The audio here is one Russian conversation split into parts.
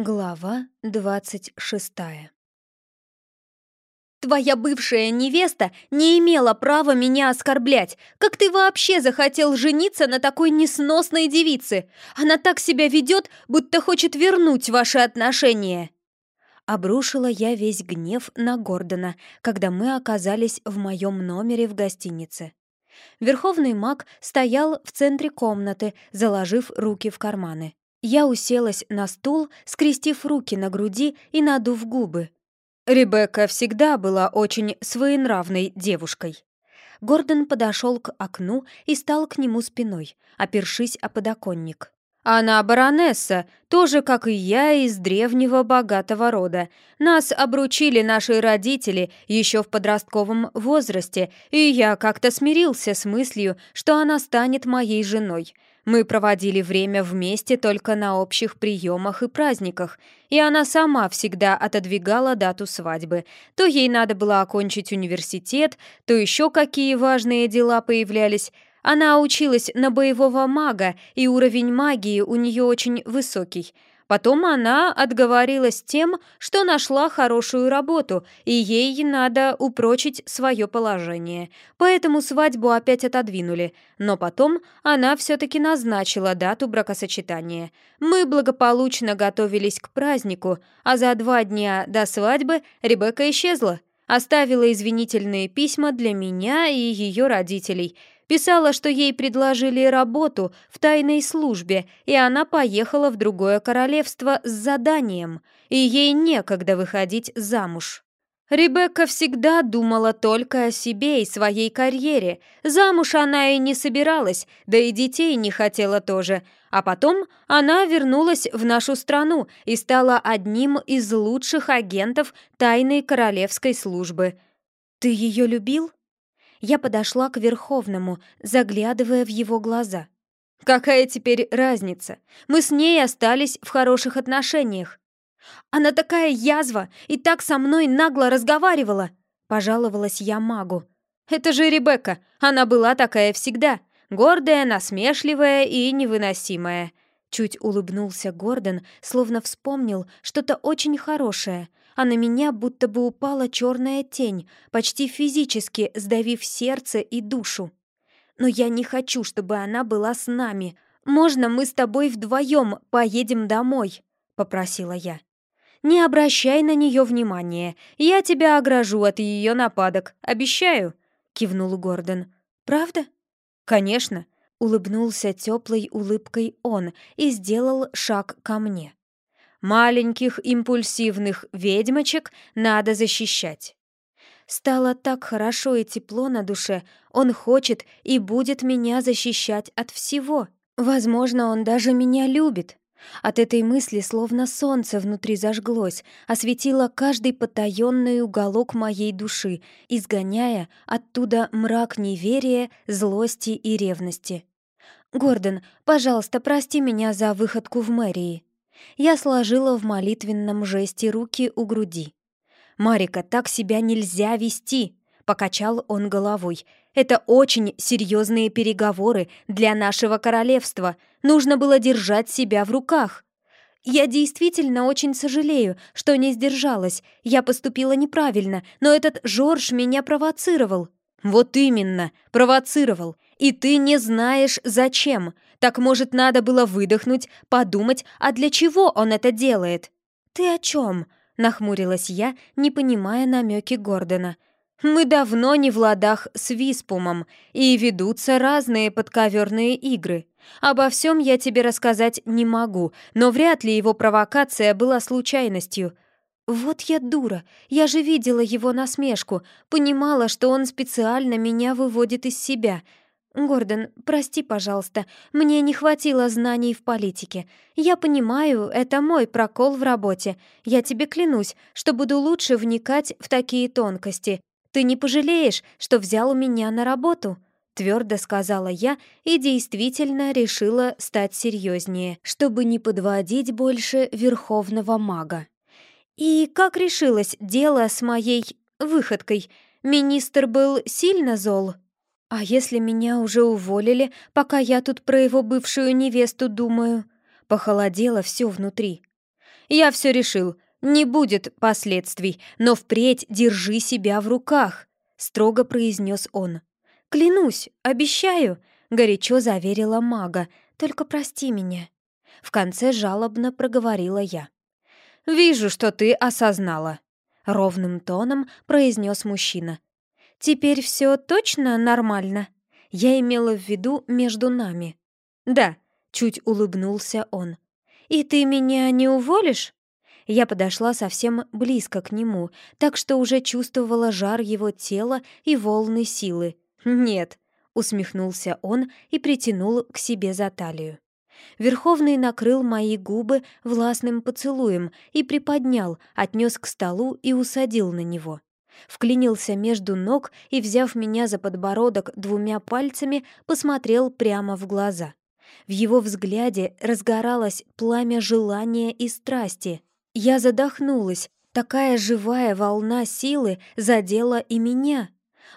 Глава двадцать шестая «Твоя бывшая невеста не имела права меня оскорблять. Как ты вообще захотел жениться на такой несносной девице? Она так себя ведет, будто хочет вернуть ваши отношения». Обрушила я весь гнев на Гордона, когда мы оказались в моем номере в гостинице. Верховный маг стоял в центре комнаты, заложив руки в карманы. Я уселась на стул, скрестив руки на груди и надув губы. Ребекка всегда была очень своенравной девушкой. Гордон подошел к окну и стал к нему спиной, опершись о подоконник. Она баронесса, тоже, как и я, из древнего богатого рода. Нас обручили наши родители еще в подростковом возрасте, и я как-то смирился с мыслью, что она станет моей женой. Мы проводили время вместе только на общих приемах и праздниках, и она сама всегда отодвигала дату свадьбы. То ей надо было окончить университет, то еще какие важные дела появлялись. Она училась на боевого мага, и уровень магии у нее очень высокий — Потом она отговорилась тем, что нашла хорошую работу, и ей надо упрочить свое положение. Поэтому свадьбу опять отодвинули. Но потом она все-таки назначила дату бракосочетания. Мы благополучно готовились к празднику, а за два дня до свадьбы Ребекка исчезла. Оставила извинительные письма для меня и ее родителей – Писала, что ей предложили работу в тайной службе, и она поехала в другое королевство с заданием, и ей некогда выходить замуж. Ребекка всегда думала только о себе и своей карьере. Замуж она и не собиралась, да и детей не хотела тоже. А потом она вернулась в нашу страну и стала одним из лучших агентов тайной королевской службы. «Ты ее любил?» Я подошла к Верховному, заглядывая в его глаза. «Какая теперь разница? Мы с ней остались в хороших отношениях». «Она такая язва и так со мной нагло разговаривала!» Пожаловалась я магу. «Это же Ребекка, она была такая всегда, гордая, насмешливая и невыносимая». Чуть улыбнулся Гордон, словно вспомнил что-то очень хорошее, а на меня будто бы упала черная тень, почти физически сдавив сердце и душу. «Но я не хочу, чтобы она была с нами. Можно мы с тобой вдвоем поедем домой?» — попросила я. «Не обращай на нее внимания. Я тебя огражу от ее нападок, обещаю», — кивнул Гордон. «Правда?» «Конечно», — улыбнулся теплой улыбкой он и сделал шаг ко мне. Маленьких импульсивных ведьмочек надо защищать. Стало так хорошо и тепло на душе. Он хочет и будет меня защищать от всего. Возможно, он даже меня любит. От этой мысли словно солнце внутри зажглось, осветило каждый потаенный уголок моей души, изгоняя оттуда мрак неверия, злости и ревности. «Гордон, пожалуйста, прости меня за выходку в мэрии», я сложила в молитвенном жесте руки у груди. «Марика, так себя нельзя вести!» — покачал он головой. «Это очень серьезные переговоры для нашего королевства. Нужно было держать себя в руках». «Я действительно очень сожалею, что не сдержалась. Я поступила неправильно, но этот Жорж меня провоцировал». «Вот именно, провоцировал. И ты не знаешь, зачем. Так, может, надо было выдохнуть, подумать, а для чего он это делает?» «Ты о чем?» — нахмурилась я, не понимая намеки Гордона. «Мы давно не в ладах с Виспумом, и ведутся разные подковерные игры. Обо всем я тебе рассказать не могу, но вряд ли его провокация была случайностью». «Вот я дура! Я же видела его насмешку, понимала, что он специально меня выводит из себя. «Гордон, прости, пожалуйста, мне не хватило знаний в политике. Я понимаю, это мой прокол в работе. Я тебе клянусь, что буду лучше вникать в такие тонкости. Ты не пожалеешь, что взял меня на работу?» Твердо сказала я и действительно решила стать серьезнее, чтобы не подводить больше верховного мага. «И как решилось дело с моей выходкой? Министр был сильно зол?» «А если меня уже уволили, пока я тут про его бывшую невесту думаю?» Похолодело все внутри. Я все решил. Не будет последствий, но впредь держи себя в руках», — строго произнес он. «Клянусь, обещаю», — горячо заверила мага. «Только прости меня». В конце жалобно проговорила я. «Вижу, что ты осознала», — ровным тоном произнес мужчина. «Теперь все точно нормально?» Я имела в виду между нами. «Да», — чуть улыбнулся он. «И ты меня не уволишь?» Я подошла совсем близко к нему, так что уже чувствовала жар его тела и волны силы. «Нет», — усмехнулся он и притянул к себе за талию. Верховный накрыл мои губы властным поцелуем и приподнял, отнес к столу и усадил на него. Вклинился между ног и, взяв меня за подбородок двумя пальцами, посмотрел прямо в глаза. В его взгляде разгоралось пламя желания и страсти. Я задохнулась, такая живая волна силы задела и меня.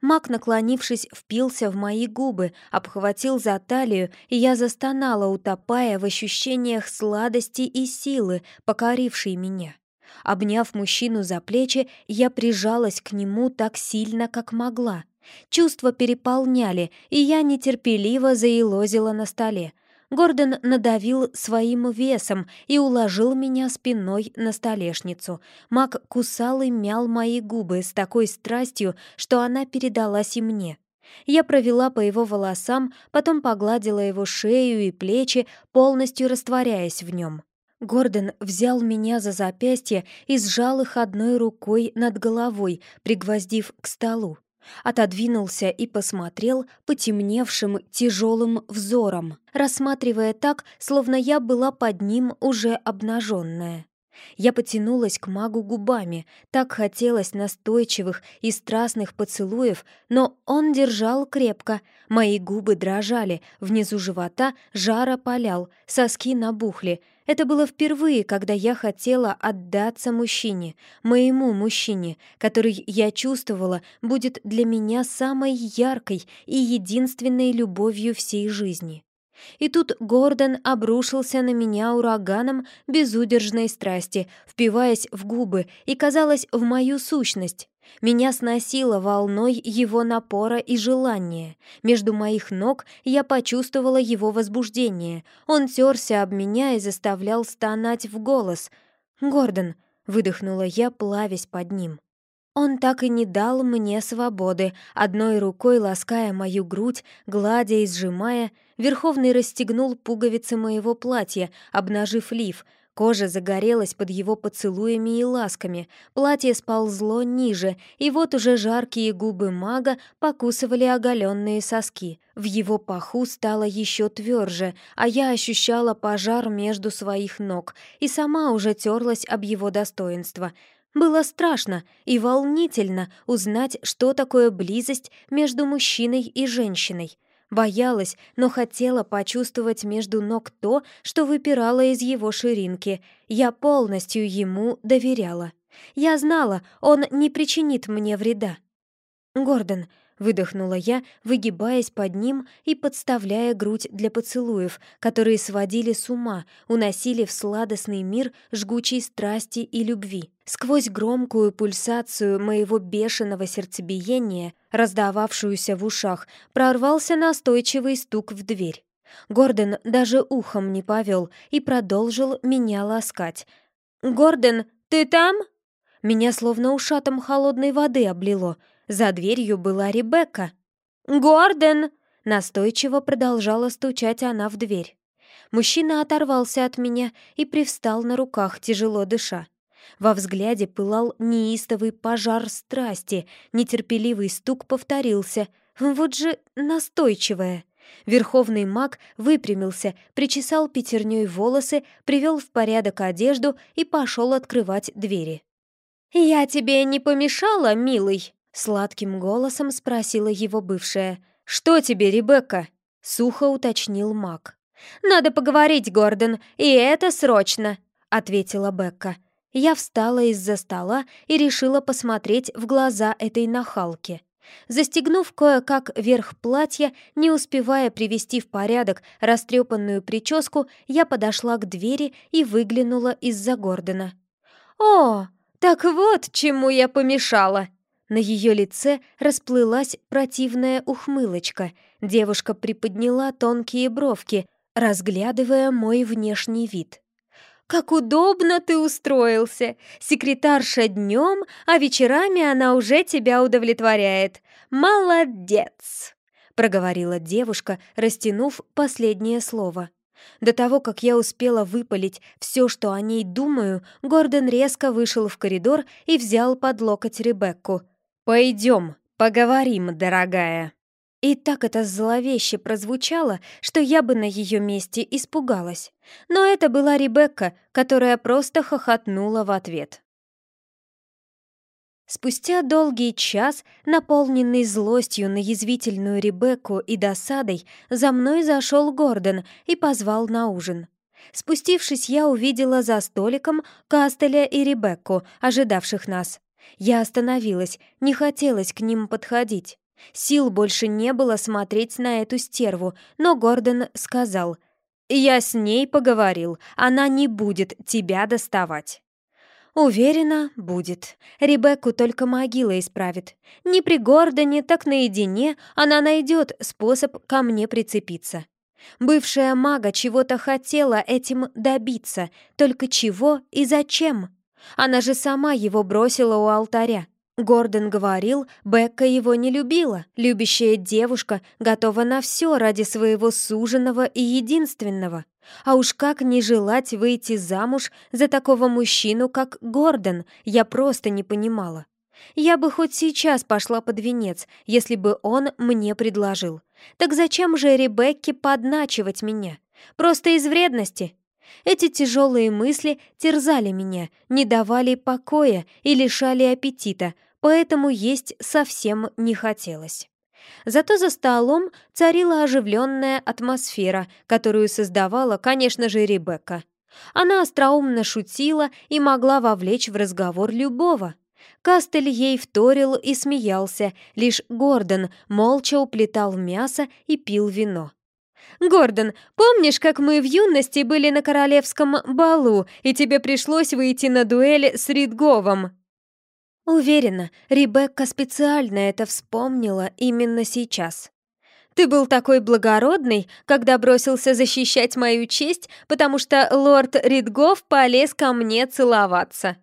Мак, наклонившись, впился в мои губы, обхватил за талию, и я застонала, утопая в ощущениях сладости и силы, покорившей меня. Обняв мужчину за плечи, я прижалась к нему так сильно, как могла. Чувства переполняли, и я нетерпеливо заилозила на столе. Гордон надавил своим весом и уложил меня спиной на столешницу. Мак кусал и мял мои губы с такой страстью, что она передалась и мне. Я провела по его волосам, потом погладила его шею и плечи, полностью растворяясь в нем. Гордон взял меня за запястье и сжал их одной рукой над головой, пригвоздив к столу отодвинулся и посмотрел потемневшим тяжелым взором, рассматривая так, словно я была под ним уже обнаженная. Я потянулась к магу губами, так хотелось настойчивых и страстных поцелуев, но он держал крепко, мои губы дрожали, внизу живота жара полял, соски набухли. Это было впервые, когда я хотела отдаться мужчине, моему мужчине, который, я чувствовала, будет для меня самой яркой и единственной любовью всей жизни. И тут Гордон обрушился на меня ураганом безудержной страсти, впиваясь в губы и, казалось, в мою сущность. Меня сносило волной его напора и желания. Между моих ног я почувствовала его возбуждение. Он терся об меня и заставлял стонать в голос. «Гордон», — выдохнула я, плавясь под ним. Он так и не дал мне свободы, одной рукой лаская мою грудь, гладя и сжимая, Верховный расстегнул пуговицы моего платья, обнажив лиф. Кожа загорелась под его поцелуями и ласками, платье сползло ниже, и вот уже жаркие губы мага покусывали оголенные соски. В его паху стало еще тверже, а я ощущала пожар между своих ног и сама уже терлась об его достоинство — было страшно и волнительно узнать, что такое близость между мужчиной и женщиной. Боялась, но хотела почувствовать между ног то, что выпирало из его ширинки. Я полностью ему доверяла. Я знала, он не причинит мне вреда. «Гордон, Выдохнула я, выгибаясь под ним и подставляя грудь для поцелуев, которые сводили с ума, уносили в сладостный мир жгучей страсти и любви. Сквозь громкую пульсацию моего бешеного сердцебиения, раздававшуюся в ушах, прорвался настойчивый стук в дверь. Гордон даже ухом не повел и продолжил меня ласкать. «Гордон, ты там?» Меня словно ушатом холодной воды облило — за дверью была Ребекка. «Гордон!» — настойчиво продолжала стучать она в дверь. Мужчина оторвался от меня и привстал на руках, тяжело дыша. Во взгляде пылал неистовый пожар страсти, нетерпеливый стук повторился. Вот же настойчивая. Верховный маг выпрямился, причесал пятерней волосы, привел в порядок одежду и пошел открывать двери. «Я тебе не помешала, милый?» Сладким голосом спросила его бывшая. «Что тебе, Ребекка?» — сухо уточнил маг. «Надо поговорить, Гордон, и это срочно!» — ответила Бекка. Я встала из-за стола и решила посмотреть в глаза этой нахалки. Застегнув кое-как верх платья, не успевая привести в порядок растрепанную прическу, я подошла к двери и выглянула из-за Гордона. «О, так вот, чему я помешала!» На ее лице расплылась противная ухмылочка. Девушка приподняла тонкие бровки, разглядывая мой внешний вид. «Как удобно ты устроился! Секретарша днем, а вечерами она уже тебя удовлетворяет. Молодец!» — проговорила девушка, растянув последнее слово. До того, как я успела выпалить все, что о ней думаю, Гордон резко вышел в коридор и взял под локоть Ребекку. «Пойдем, поговорим, дорогая». И так это зловеще прозвучало, что я бы на ее месте испугалась. Но это была Ребекка, которая просто хохотнула в ответ. Спустя долгий час, наполненный злостью на язвительную Ребекку и досадой, за мной зашел Гордон и позвал на ужин. Спустившись, я увидела за столиком Кастеля и Ребекку, ожидавших нас. Я остановилась, не хотелось к ним подходить. Сил больше не было смотреть на эту стерву, но Гордон сказал, «Я с ней поговорил, она не будет тебя доставать». Уверена, будет. Ребекку только могила исправит. Не при Гордоне, так наедине она найдет способ ко мне прицепиться. Бывшая мага чего-то хотела этим добиться, только чего и зачем? Она же сама его бросила у алтаря. Гордон говорил, Бекка его не любила. Любящая девушка готова на все ради своего суженого и единственного. А уж как не желать выйти замуж за такого мужчину, как Гордон, я просто не понимала. Я бы хоть сейчас пошла под венец, если бы он мне предложил. Так зачем же Ребекке подначивать меня? Просто из вредности? Эти тяжелые мысли терзали меня, не давали покоя и лишали аппетита, поэтому есть совсем не хотелось. Зато за столом царила оживленная атмосфера, которую создавала, конечно же, Ребекка. Она остроумно шутила и могла вовлечь в разговор любого. Кастель ей вторил и смеялся, лишь Гордон молча уплетал мясо и пил вино. «Гордон, помнишь, как мы в юности были на королевском балу, и тебе пришлось выйти на дуэль с Ридговом?» Уверена, Ребекка специально это вспомнила именно сейчас. «Ты был такой благородный, когда бросился защищать мою честь, потому что лорд Ридгов полез ко мне целоваться».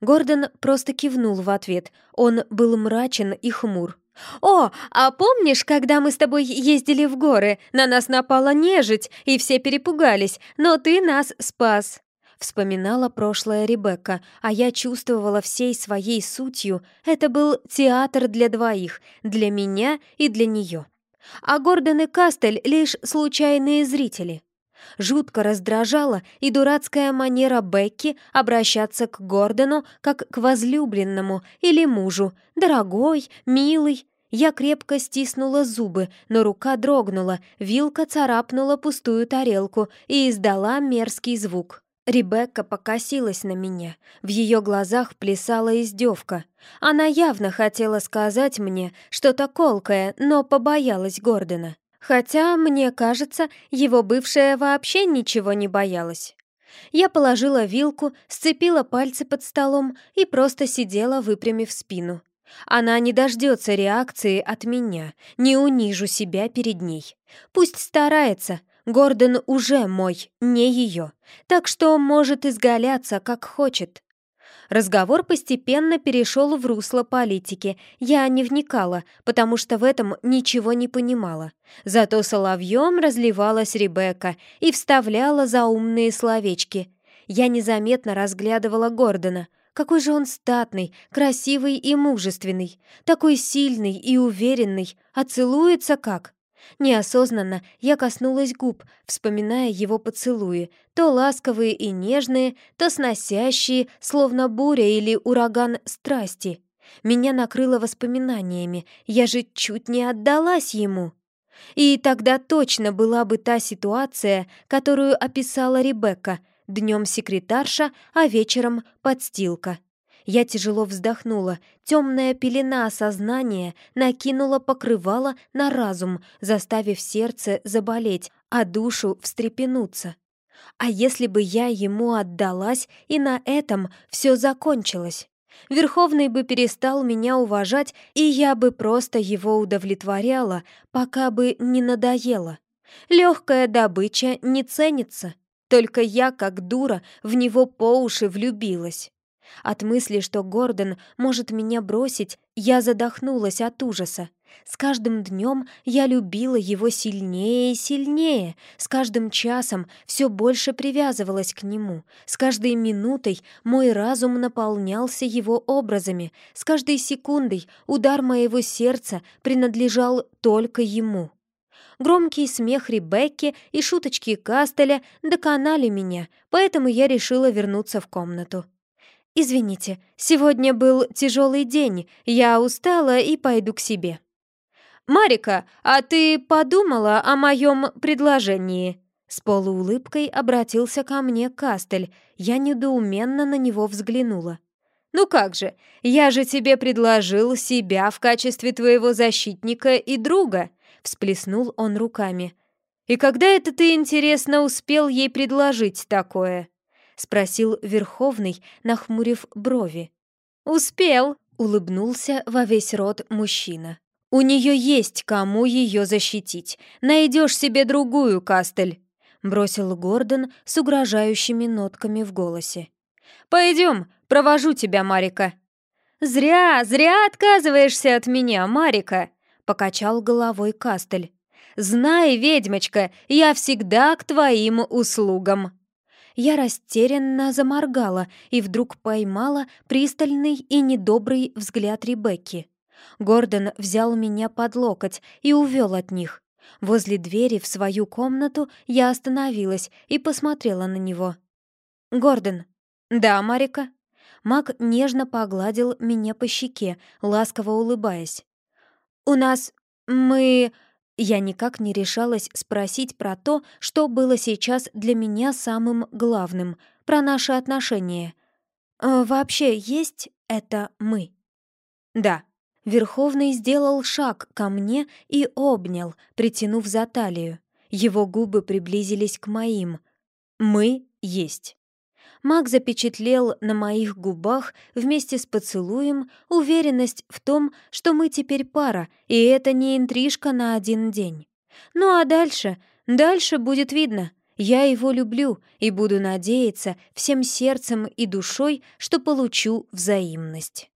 Гордон просто кивнул в ответ. Он был мрачен и хмур. «О, а помнишь, когда мы с тобой ездили в горы? На нас напала нежить, и все перепугались, но ты нас спас!» Вспоминала прошлое Ребекка, а я чувствовала всей своей сутью, это был театр для двоих, для меня и для нее. А Гордон и Кастель — лишь случайные зрители. Жутко раздражала и дурацкая манера Бекки обращаться к Гордону как к возлюбленному или мужу, дорогой, милый. Я крепко стиснула зубы, но рука дрогнула, вилка царапнула пустую тарелку и издала мерзкий звук. Ребекка покосилась на меня. В ее глазах плясала издевка. Она явно хотела сказать мне что-то колкое, но побоялась Гордона. Хотя, мне кажется, его бывшая вообще ничего не боялась. Я положила вилку, сцепила пальцы под столом и просто сидела, выпрямив спину. Она не дождется реакции от меня, не унижу себя перед ней. Пусть старается, Гордон уже мой, не ее, так что может изгаляться, как хочет. Разговор постепенно перешел в русло политики. Я не вникала, потому что в этом ничего не понимала. Зато соловьем разливалась Ребекка и вставляла заумные словечки. Я незаметно разглядывала Гордона. Какой же он статный, красивый и мужественный, такой сильный и уверенный, а целуется как? Неосознанно я коснулась губ, вспоминая его поцелуи, то ласковые и нежные, то сносящие, словно буря или ураган страсти. Меня накрыло воспоминаниями, я же чуть не отдалась ему. И тогда точно была бы та ситуация, которую описала Ребекка, днем секретарша, а вечером подстилка. Я тяжело вздохнула. Темная пелена сознания накинула покрывало на разум, заставив сердце заболеть, а душу встрепенуться. А если бы я ему отдалась, и на этом все закончилось? Верховный бы перестал меня уважать, и я бы просто его удовлетворяла, пока бы не надоело. Легкая добыча не ценится. Только я, как дура, в него по уши влюбилась. От мысли, что Гордон может меня бросить, я задохнулась от ужаса. С каждым днем я любила его сильнее и сильнее, с каждым часом все больше привязывалась к нему, с каждой минутой мой разум наполнялся его образами, с каждой секундой удар моего сердца принадлежал только ему. Громкий смех Ребекки и шуточки Кастеля доконали меня, поэтому я решила вернуться в комнату. «Извините, сегодня был тяжелый день, я устала и пойду к себе». «Марика, а ты подумала о моем предложении?» С полуулыбкой обратился ко мне Кастель. Я недоуменно на него взглянула. «Ну как же, я же тебе предложил себя в качестве твоего защитника и друга!» Всплеснул он руками. «И когда это ты, интересно, успел ей предложить такое?» Спросил Верховный, нахмурив брови. «Успел!» — улыбнулся во весь рот мужчина. «У нее есть кому ее защитить. Найдешь себе другую, Кастель!» Бросил Гордон с угрожающими нотками в голосе. «Пойдем, провожу тебя, Марика!» «Зря, зря отказываешься от меня, Марика!» Покачал головой Кастель. «Знай, ведьмочка, я всегда к твоим услугам!» Я растерянно заморгала и вдруг поймала пристальный и недобрый взгляд Ребекки. Гордон взял меня под локоть и увел от них. Возле двери в свою комнату я остановилась и посмотрела на него. «Гордон». «Да, Марика?» Маг нежно погладил меня по щеке, ласково улыбаясь. «У нас... мы...» Я никак не решалась спросить про то, что было сейчас для меня самым главным, про наши отношения. «Э, «Вообще есть это мы?» «Да». Верховный сделал шаг ко мне и обнял, притянув за талию. Его губы приблизились к моим. «Мы есть». Маг запечатлел на моих губах вместе с поцелуем уверенность в том, что мы теперь пара, и это не интрижка на один день. Ну а дальше? Дальше будет видно. Я его люблю и буду надеяться всем сердцем и душой, что получу взаимность.